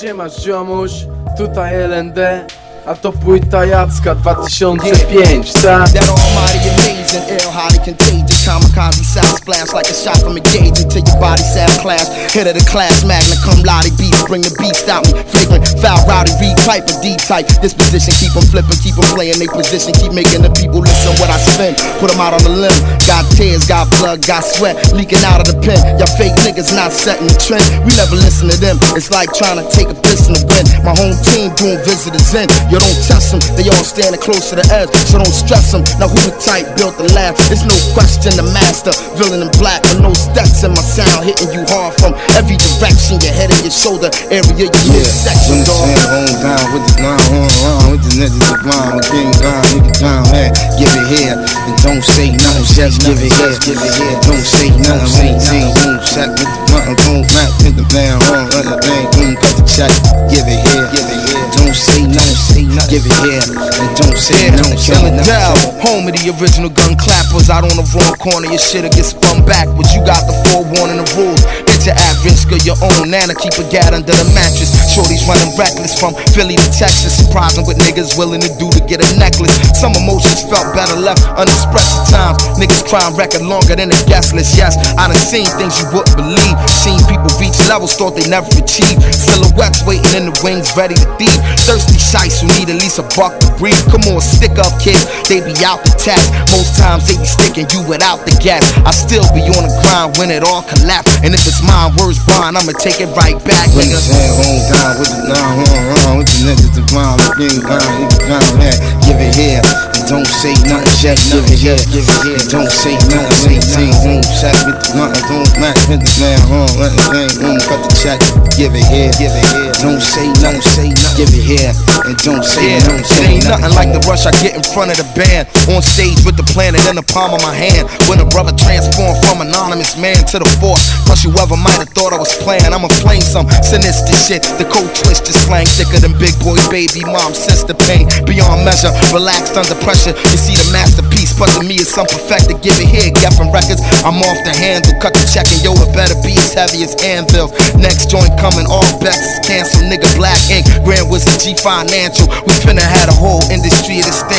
Siemasz ziomuś, tutaj LND A to płyta Jacka 2005, tak? That almighty amazing, ill, highly contagious. Kamikaze sound splash like a shot from a gauge Until your body sound clash Hit of the class, magna cum laude beats Bring the beast out me, flagrant, foul, type A D-type, disposition Keep them flipping, keep them playing they position. Keep making the people listen what I spin. Put them out on the limb. Got tears, got blood, got sweat. Leaking out of the pen. Y'all fake niggas not setting the trend. We never listen to them. It's like trying to take a piss in the wind My home team doing visitors in. You don't test them They all standing close to the edge So don't stress them Now who the type built the last? It's no question the master. Villain in black with no steps in my sound. Hitting you hard from every direction. Your head and your shoulder area Your Yeah, midsection when on with the niggas the blind, with king down, nigga down, man, give it here, and don't say nothing, just give it here, give it here, don't say nothing, when the team boom, shot with the button, boom, back, hit the man wrong, let the thing, boom, cut the check, give it here, give it here, don't say nothing, say nothing, give it here, and don't say it Down, nothing. home of the original gun clappers. Out on the wrong corner, your shit'll get spun backwards. You got the forewarning the rules Hit your at risk of your own Nana keep a gat under the mattress. Shorty's running reckless from Philly to Texas. Surprising what niggas willing to do to get a necklace. Some emotions felt better left unexpressed at times. Niggas crime record longer than a guest list. Yes, I done seen things you wouldn't believe. Seen people reach levels thought they never achieved. Silhouettes waiting in the wings ready to thieve. Thirsty shites who need at least a buck to breathe. Come on, stick up kids, they be out the task Most times they be sticking you without the gas I still be on the grind when it all collapse. And if it's mine, words bond, I'ma take it right back, nigga. home down with the line on on with the niggas the blind, with king down, man, give it here, don't say nothing, just give it here, give it here, don't say nothing, team boom, shot with the blunt, don't match, hit the man home, let the thing boom, cut the check, give it here, give it here, don't say nothing, say nothing, give it here, and don't say Yeah, nothing, it say ain't nothing. like the rush I get in front of the band. On stage with the planet in the palm of my hand. When a brother transformed anonymous man to the force. Plus, whoever might have thought I was playing, I'ma flame some sinister shit. The code twisted slang thicker than big boy baby mom. The pain beyond measure. Relaxed under pressure. You see the masterpiece. But to me, it's some perfected. Give it here, Geffen Records. I'm off the handle. Cut the check and yo, it better be as heavy as anvils. Next joint coming, all bets is canceled. Nigga, black ink. Grand Wizard G Financial. We finna had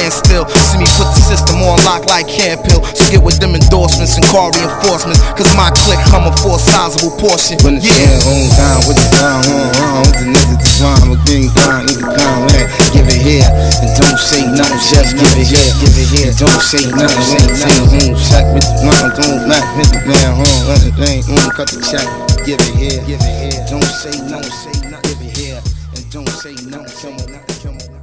a whole industry at a standstill. See me put the system on lock like Camp Hill. So get with them endorsements and car reinforcements. Cause my clique coming for a sizable portion. When the Yeah. home down with the line on on. With the niggas the blind, with king down, nigga down, man, give it here, and don't say nothing, just give it here, give it here, don't say nothing, team boom, shot with the don't match, hit the man home, let the thing boom, cut the check, give it here, give it here, don't say nothing, say nothing, give it here, and don't say nothing, come on, come on.